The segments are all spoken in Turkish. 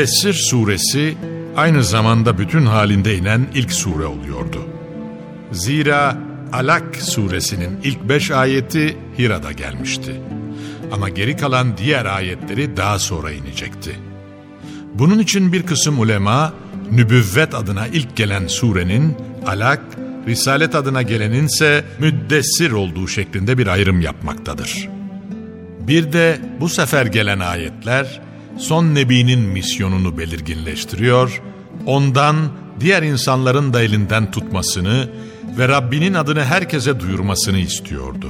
Müddessir suresi aynı zamanda bütün halinde inen ilk sure oluyordu. Zira Alak suresinin ilk beş ayeti Hira'da gelmişti. Ama geri kalan diğer ayetleri daha sonra inecekti. Bunun için bir kısım ulema nübüvvet adına ilk gelen surenin Alak, Risalet adına gelenin ise Müddessir olduğu şeklinde bir ayrım yapmaktadır. Bir de bu sefer gelen ayetler son nebinin misyonunu belirginleştiriyor, ondan diğer insanların da elinden tutmasını ve Rabbinin adını herkese duyurmasını istiyordu.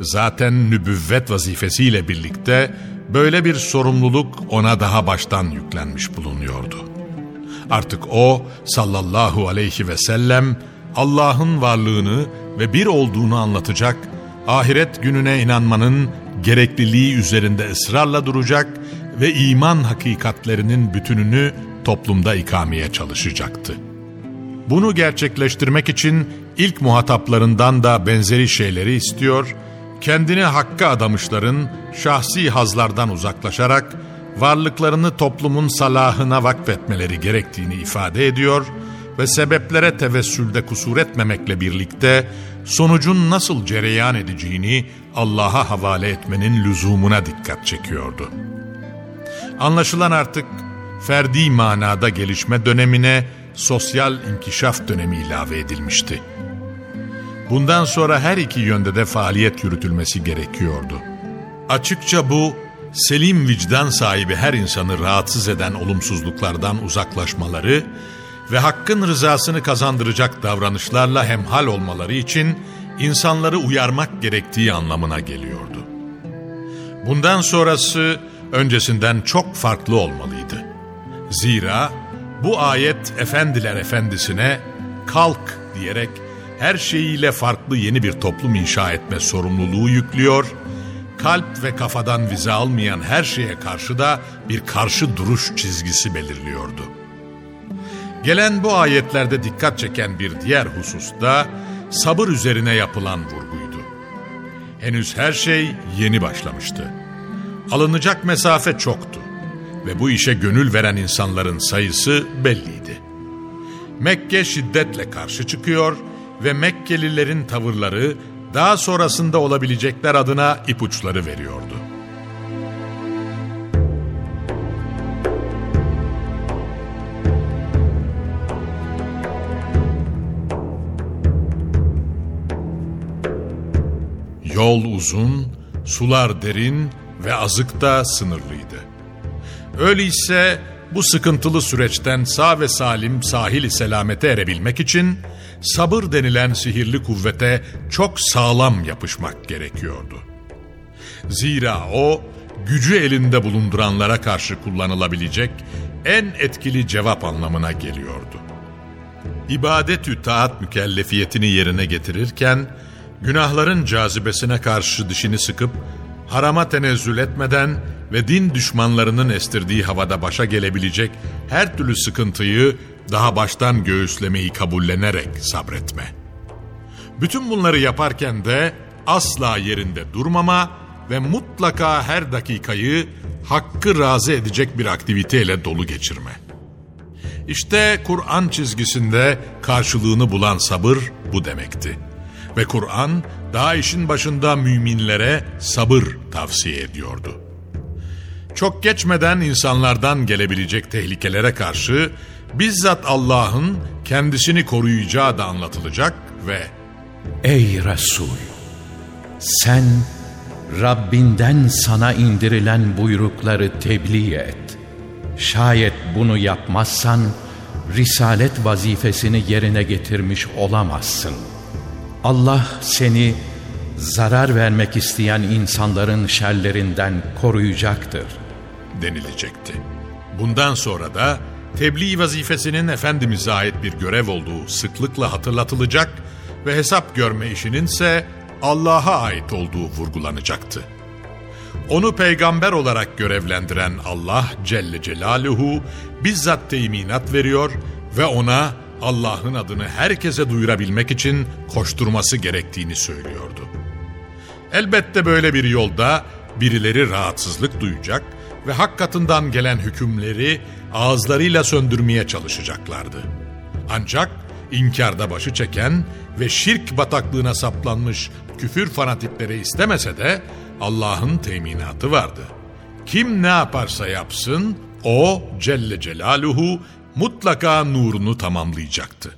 Zaten nübüvvet vazifesiyle birlikte böyle bir sorumluluk ona daha baştan yüklenmiş bulunuyordu. Artık o sallallahu aleyhi ve sellem Allah'ın varlığını ve bir olduğunu anlatacak, ahiret gününe inanmanın gerekliliği üzerinde ısrarla duracak ve iman hakikatlerinin bütününü toplumda ikameye çalışacaktı. Bunu gerçekleştirmek için ilk muhataplarından da benzeri şeyleri istiyor, kendini hakka adamışların şahsi hazlardan uzaklaşarak varlıklarını toplumun salahına vakfetmeleri gerektiğini ifade ediyor ve sebeplere tevessülde kusur etmemekle birlikte sonucun nasıl cereyan edeceğini Allah'a havale etmenin lüzumuna dikkat çekiyordu. Anlaşılan artık ferdi manada gelişme dönemine sosyal inkişaf dönemi ilave edilmişti. Bundan sonra her iki yönde de faaliyet yürütülmesi gerekiyordu. Açıkça bu, selim vicdan sahibi her insanı rahatsız eden olumsuzluklardan uzaklaşmaları ve hakkın rızasını kazandıracak davranışlarla hemhal olmaları için insanları uyarmak gerektiği anlamına geliyordu. Bundan sonrası öncesinden çok farklı olmalıydı. Zira bu ayet efendiler efendisine kalk diyerek her şeyiyle farklı yeni bir toplum inşa etme sorumluluğu yüklüyor, kalp ve kafadan vize almayan her şeye karşı da bir karşı duruş çizgisi belirliyordu. Gelen bu ayetlerde dikkat çeken bir diğer husus da sabır üzerine yapılan vurguydu. Henüz her şey yeni başlamıştı. Alınacak mesafe çoktu ve bu işe gönül veren insanların sayısı belliydi. Mekke şiddetle karşı çıkıyor ve Mekkelilerin tavırları daha sonrasında olabilecekler adına ipuçları veriyordu. Yol uzun, sular derin ve azık da sınırlıydı. Öyleyse bu sıkıntılı süreçten sağ ve salim sahili selamete erebilmek için sabır denilen sihirli kuvvete çok sağlam yapışmak gerekiyordu. Zira o gücü elinde bulunduranlara karşı kullanılabilecek en etkili cevap anlamına geliyordu. İbadet-ü taat mükellefiyetini yerine getirirken günahların cazibesine karşı dişini sıkıp harama tenezzül etmeden ve din düşmanlarının estirdiği havada başa gelebilecek her türlü sıkıntıyı daha baştan göğüslemeyi kabullenerek sabretme. Bütün bunları yaparken de asla yerinde durmama ve mutlaka her dakikayı hakkı razı edecek bir aktiviteyle dolu geçirme. İşte Kur'an çizgisinde karşılığını bulan sabır bu demekti. Ve Kur'an daha işin başında müminlere sabır tavsiye ediyordu. Çok geçmeden insanlardan gelebilecek tehlikelere karşı bizzat Allah'ın kendisini koruyacağı da anlatılacak ve Ey Resul! Sen Rabbinden sana indirilen buyrukları tebliğ et. Şayet bunu yapmazsan risalet vazifesini yerine getirmiş olamazsın. Allah seni zarar vermek isteyen insanların şerlerinden koruyacaktır. denilecekti. Bundan sonra da tebliğ vazifesinin Efendimiz'e ait bir görev olduğu sıklıkla hatırlatılacak ve hesap görme işinin ise Allah'a ait olduğu vurgulanacaktı. Onu peygamber olarak görevlendiren Allah Celle Celaluhu bizzat teminat veriyor ve ona Allah'ın adını herkese duyurabilmek için koşturması gerektiğini söylüyordu. Elbette böyle bir yolda birileri rahatsızlık duyacak ve hak katından gelen hükümleri ağızlarıyla söndürmeye çalışacaklardı. Ancak inkarda başı çeken ve şirk bataklığına saplanmış küfür fanatikleri istemese de Allah'ın teminatı vardı. Kim ne yaparsa yapsın o Celle Celaluhu mutlaka nurunu tamamlayacaktı.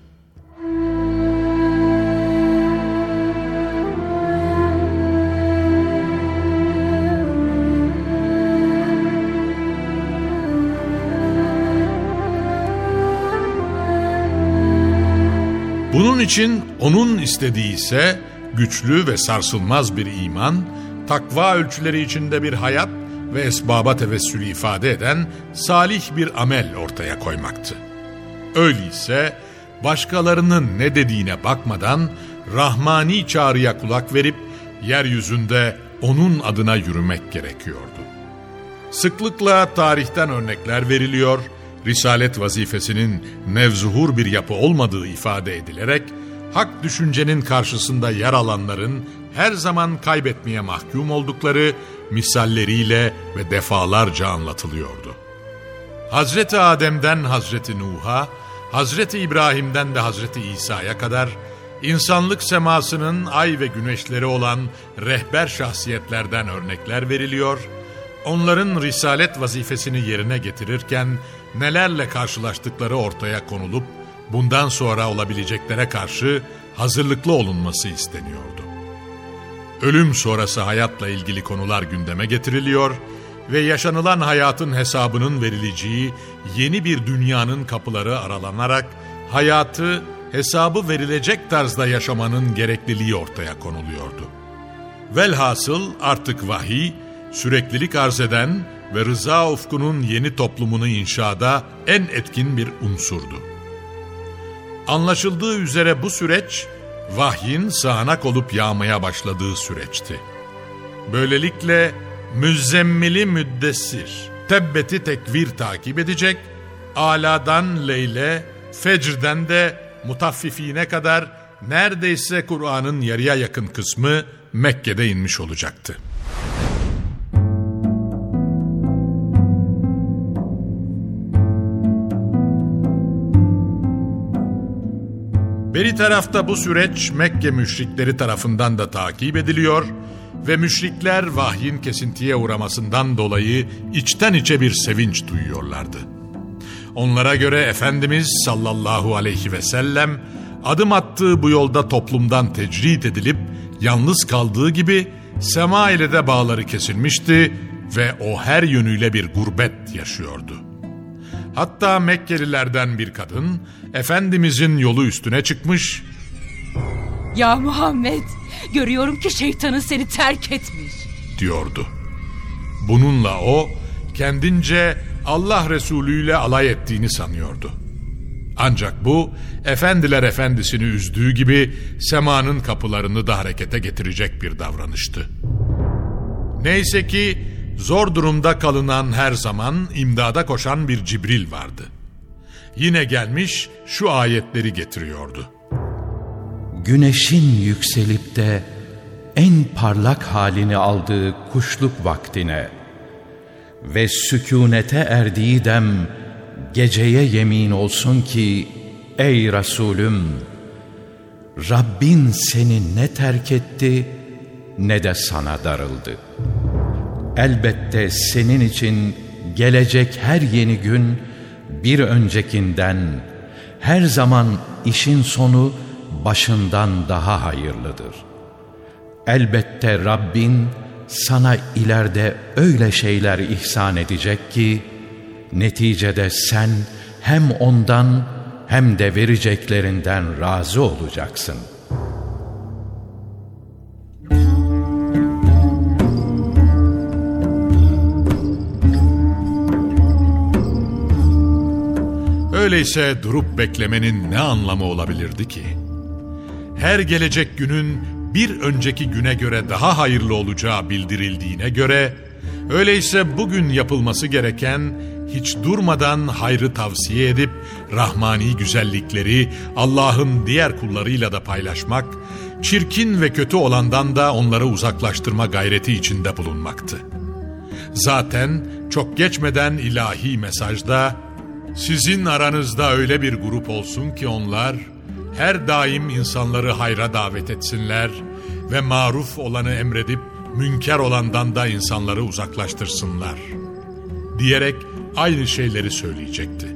Bunun için onun istediği ise güçlü ve sarsılmaz bir iman, takva ölçüleri içinde bir hayat ve esbaba tevessülü ifade eden salih bir amel ortaya koymaktı. Öyleyse başkalarının ne dediğine bakmadan rahmani çağrıya kulak verip yeryüzünde onun adına yürümek gerekiyordu. Sıklıkla tarihten örnekler veriliyor, risalet vazifesinin nevzuhur bir yapı olmadığı ifade edilerek, hak düşüncenin karşısında yer alanların her zaman kaybetmeye mahkum oldukları misalleriyle ve defalarca anlatılıyordu. Hazreti Adem'den Hazreti Nuh'a, Hazreti İbrahim'den de Hazreti İsa'ya kadar insanlık semasının ay ve güneşleri olan rehber şahsiyetlerden örnekler veriliyor, onların risalet vazifesini yerine getirirken nelerle karşılaştıkları ortaya konulup bundan sonra olabileceklere karşı hazırlıklı olunması isteniyordu. Ölüm sonrası hayatla ilgili konular gündeme getiriliyor ve yaşanılan hayatın hesabının verileceği yeni bir dünyanın kapıları aralanarak hayatı hesabı verilecek tarzda yaşamanın gerekliliği ortaya konuluyordu. Velhasıl artık vahiy, süreklilik arz eden ve rıza ufkunun yeni toplumunu inşada en etkin bir unsurdu. Anlaşıldığı üzere bu süreç, vahyin sağanak olup yağmaya başladığı süreçti. Böylelikle müzzemmili müddessir, tebbeti tekvir takip edecek, aladan leyle, fecrden de mutaffifine kadar neredeyse Kur'an'ın yarıya yakın kısmı Mekke'de inmiş olacaktı. Beri tarafta bu süreç Mekke müşrikleri tarafından da takip ediliyor ve müşrikler vahyin kesintiye uğramasından dolayı içten içe bir sevinç duyuyorlardı. Onlara göre Efendimiz sallallahu aleyhi ve sellem adım attığı bu yolda toplumdan tecrit edilip yalnız kaldığı gibi sema ile de bağları kesilmişti ve o her yönüyle bir gurbet yaşıyordu. Hatta Mekkelilerden bir kadın Efendimizin yolu üstüne çıkmış. Ya Muhammed görüyorum ki şeytanın seni terk etmiş. Diyordu. Bununla o kendince Allah Resulü ile alay ettiğini sanıyordu. Ancak bu efendiler efendisini üzdüğü gibi semanın kapılarını da harekete getirecek bir davranıştı. Neyse ki zor durumda kalınan her zaman imdada koşan bir Cibril vardı. Yine gelmiş şu ayetleri getiriyordu. Güneşin yükselip de en parlak halini aldığı kuşluk vaktine ve sükunete erdiği dem geceye yemin olsun ki ey Resulüm Rabbin seni ne terk etti ne de sana darıldı. Elbette senin için gelecek her yeni gün bir öncekinden her zaman işin sonu başından daha hayırlıdır. Elbette Rabbin sana ileride öyle şeyler ihsan edecek ki neticede sen hem ondan hem de vereceklerinden razı olacaksın.'' Öyleyse durup beklemenin ne anlamı olabilirdi ki? Her gelecek günün bir önceki güne göre daha hayırlı olacağı bildirildiğine göre, öyleyse bugün yapılması gereken hiç durmadan hayrı tavsiye edip rahmani güzellikleri Allah'ın diğer kullarıyla da paylaşmak, çirkin ve kötü olandan da onları uzaklaştırma gayreti içinde bulunmaktı. Zaten çok geçmeden ilahi mesajda sizin aranızda öyle bir grup olsun ki onlar her daim insanları hayra davet etsinler ve maruf olanı emredip münker olandan da insanları uzaklaştırsınlar. Diyerek aynı şeyleri söyleyecekti.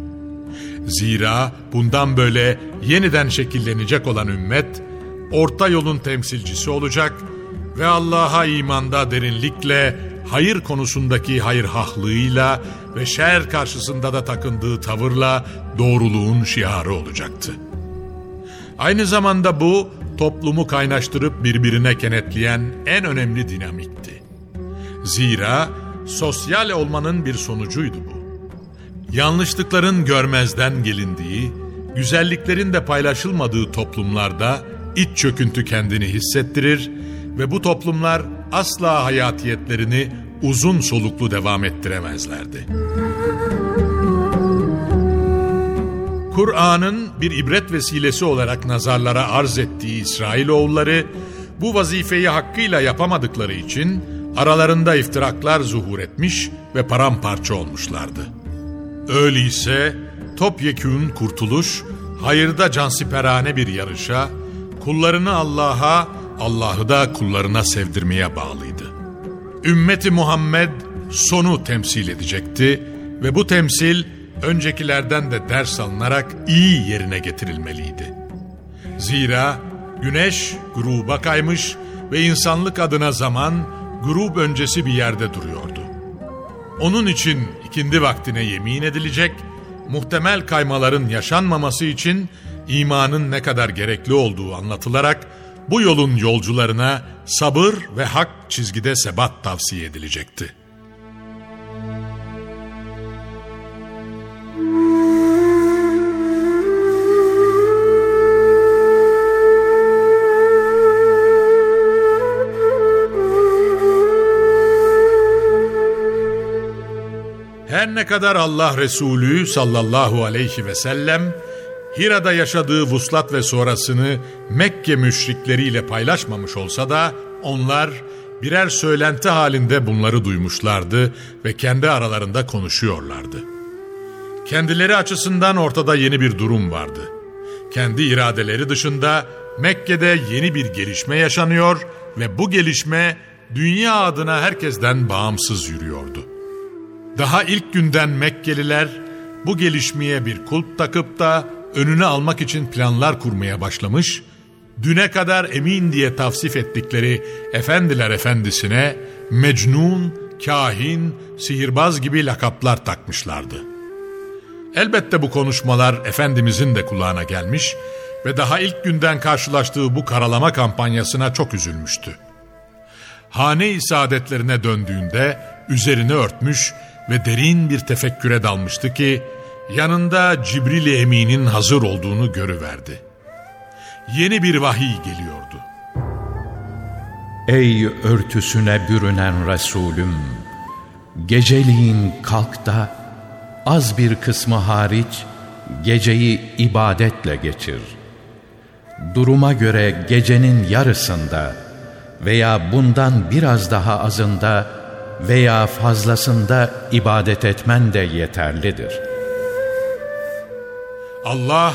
Zira bundan böyle yeniden şekillenecek olan ümmet orta yolun temsilcisi olacak ve Allah'a imanda derinlikle hayır konusundaki hayırhahlığıyla ve şer karşısında da takındığı tavırla doğruluğun şiarı olacaktı. Aynı zamanda bu toplumu kaynaştırıp birbirine kenetleyen en önemli dinamikti. Zira sosyal olmanın bir sonucuydu bu. Yanlışlıkların görmezden gelindiği, güzelliklerin de paylaşılmadığı toplumlarda iç çöküntü kendini hissettirir ve bu toplumlar asla hayatiyetlerini uzun soluklu devam ettiremezlerdi. Kur'an'ın bir ibret vesilesi olarak nazarlara arz ettiği İsrailoğulları bu vazifeyi hakkıyla yapamadıkları için aralarında iftiraklar zuhur etmiş ve paramparça olmuşlardı. Öyleyse topyekün kurtuluş, hayırda cansiperane bir yarışa, kullarını Allah'a, Allah'ı da kullarına sevdirmeye bağlıydı. Ümmeti Muhammed sonu temsil edecekti ve bu temsil öncekilerden de ders alınarak iyi yerine getirilmeliydi. Zira güneş gruba kaymış ve insanlık adına zaman grup öncesi bir yerde duruyordu. Onun için ikindi vaktine yemin edilecek, muhtemel kaymaların yaşanmaması için imanın ne kadar gerekli olduğu anlatılarak bu yolun yolcularına sabır ve hak çizgide sebat tavsiye edilecekti. Her ne kadar Allah Resulü sallallahu aleyhi ve sellem Hira'da yaşadığı vuslat ve sonrasını Mekke müşrikleriyle paylaşmamış olsa da onlar birer söylenti halinde bunları duymuşlardı ve kendi aralarında konuşuyorlardı. Kendileri açısından ortada yeni bir durum vardı. Kendi iradeleri dışında Mekke'de yeni bir gelişme yaşanıyor ve bu gelişme dünya adına herkesten bağımsız yürüyordu. Daha ilk günden Mekkeliler bu gelişmeye bir kulp takıp da önüne almak için planlar kurmaya başlamış, düne kadar emin diye tavsif ettikleri efendiler efendisine mecnun, kahin, sihirbaz gibi lakaplar takmışlardı. Elbette bu konuşmalar Efendimizin de kulağına gelmiş ve daha ilk günden karşılaştığı bu karalama kampanyasına çok üzülmüştü. Hane-i saadetlerine döndüğünde üzerini örtmüş ve derin bir tefekküre dalmıştı ki yanında Cibril Emin'in hazır olduğunu görüverdi. Yeni bir vahiy geliyordu. Ey örtüsüne bürünen Resulüm! Geceliğin kalk da az bir kısmı hariç geceyi ibadetle geçir. Duruma göre gecenin yarısında veya bundan biraz daha azında veya fazlasında ibadet etmen de yeterlidir. Allah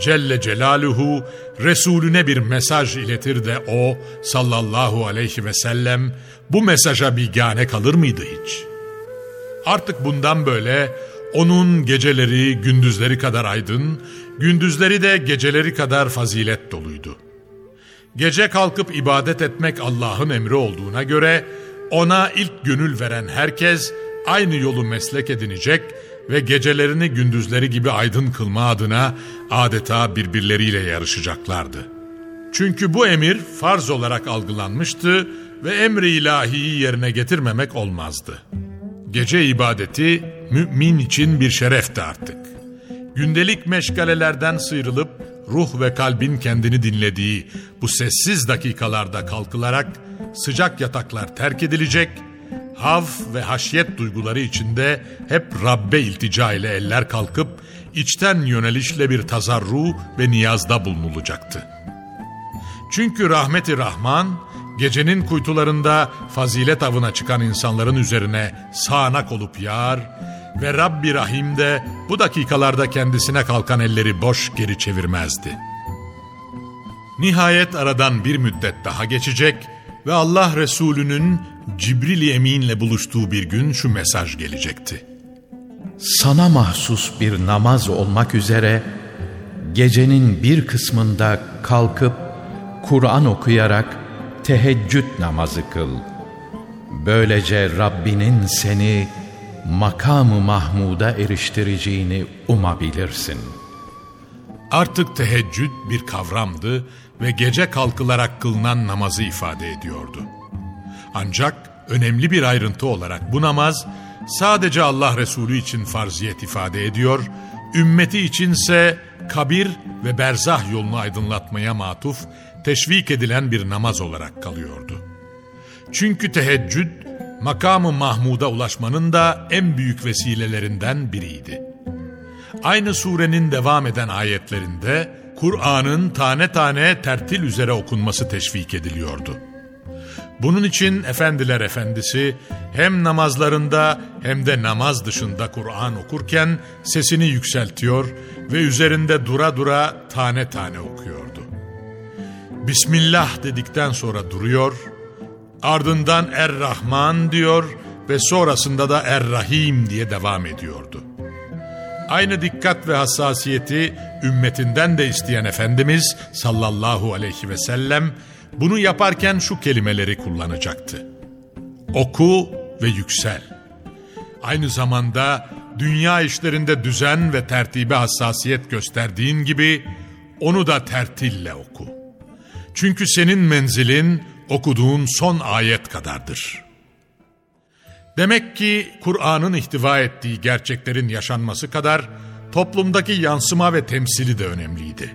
Celle Celaluhu Resulüne bir mesaj iletir de o sallallahu aleyhi ve sellem bu mesaja bigane kalır mıydı hiç? Artık bundan böyle onun geceleri gündüzleri kadar aydın, gündüzleri de geceleri kadar fazilet doluydu. Gece kalkıp ibadet etmek Allah'ın emri olduğuna göre ona ilk gönül veren herkes aynı yolu meslek edinecek ve gecelerini gündüzleri gibi aydın kılma adına adeta birbirleriyle yarışacaklardı. Çünkü bu emir farz olarak algılanmıştı ve emri ilahiyi yerine getirmemek olmazdı. Gece ibadeti mümin için bir şerefti artık. Gündelik meşgalelerden sıyrılıp ruh ve kalbin kendini dinlediği bu sessiz dakikalarda kalkılarak sıcak yataklar terk edilecek, hav ve haşyet duyguları içinde hep Rabbe iltica ile eller kalkıp içten yönelişle bir tazarru ve niyazda bulunulacaktı. Çünkü rahmeti Rahman gecenin kuytularında fazilet avına çıkan insanların üzerine sağanak olup yağar ve Rabbi Rahim de bu dakikalarda kendisine kalkan elleri boş geri çevirmezdi. Nihayet aradan bir müddet daha geçecek ve Allah Resulü'nün Cibril Emin'le buluştuğu bir gün şu mesaj gelecekti. Sana mahsus bir namaz olmak üzere gecenin bir kısmında kalkıp Kur'an okuyarak teheccüd namazı kıl. Böylece Rabbinin seni makamı Mahmud'a eriştireceğini umabilirsin. Artık teheccüd bir kavramdı ve gece kalkılarak kılınan namazı ifade ediyordu. Ancak önemli bir ayrıntı olarak bu namaz sadece Allah Resulü için farziyet ifade ediyor, ümmeti içinse kabir ve berzah yolunu aydınlatmaya matuf, teşvik edilen bir namaz olarak kalıyordu. Çünkü teheccüd, makamı Mahmud'a ulaşmanın da en büyük vesilelerinden biriydi. Aynı surenin devam eden ayetlerinde Kur'an'ın tane tane tertil üzere okunması teşvik ediliyordu. Bunun için efendiler efendisi hem namazlarında hem de namaz dışında Kur'an okurken sesini yükseltiyor ve üzerinde dura dura tane tane okuyordu. Bismillah dedikten sonra duruyor, ardından Er-Rahman diyor ve sonrasında da Er-Rahim diye devam ediyordu. Aynı dikkat ve hassasiyeti ümmetinden de isteyen Efendimiz sallallahu aleyhi ve sellem bunu yaparken şu kelimeleri kullanacaktı. Oku ve yüksel. Aynı zamanda dünya işlerinde düzen ve tertibe hassasiyet gösterdiğin gibi onu da tertille oku. Çünkü senin menzilin okuduğun son ayet kadardır. Demek ki Kur'an'ın ihtiva ettiği gerçeklerin yaşanması kadar toplumdaki yansıma ve temsili de önemliydi.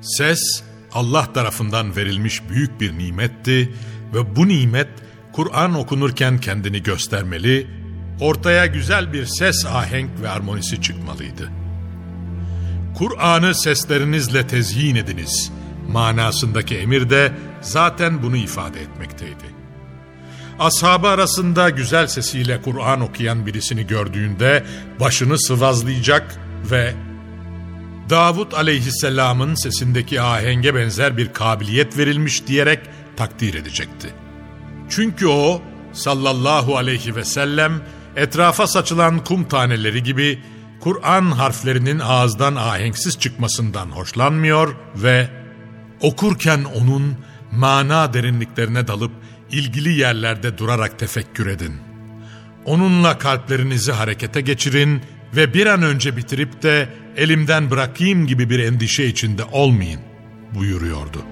Ses Allah tarafından verilmiş büyük bir nimetti ve bu nimet Kur'an okunurken kendini göstermeli, ortaya güzel bir ses ahenk ve armonisi çıkmalıydı. Kur'an'ı seslerinizle tezyin ediniz manasındaki emir de zaten bunu ifade etmekteydi. Ashabı arasında güzel sesiyle Kur'an okuyan birisini gördüğünde başını sıvazlayacak ve Davud aleyhisselamın sesindeki ahenge benzer bir kabiliyet verilmiş diyerek takdir edecekti. Çünkü o sallallahu aleyhi ve sellem etrafa saçılan kum taneleri gibi Kur'an harflerinin ağızdan ahenksiz çıkmasından hoşlanmıyor ve okurken onun mana derinliklerine dalıp ilgili yerlerde durarak tefekkür edin. Onunla kalplerinizi harekete geçirin ve bir an önce bitirip de elimden bırakayım gibi bir endişe içinde olmayın buyuruyordu.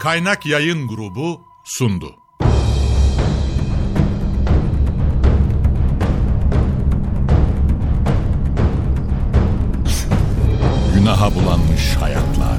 Kaynak Yayın Grubu sundu. Günaha bulanmış hayatlar,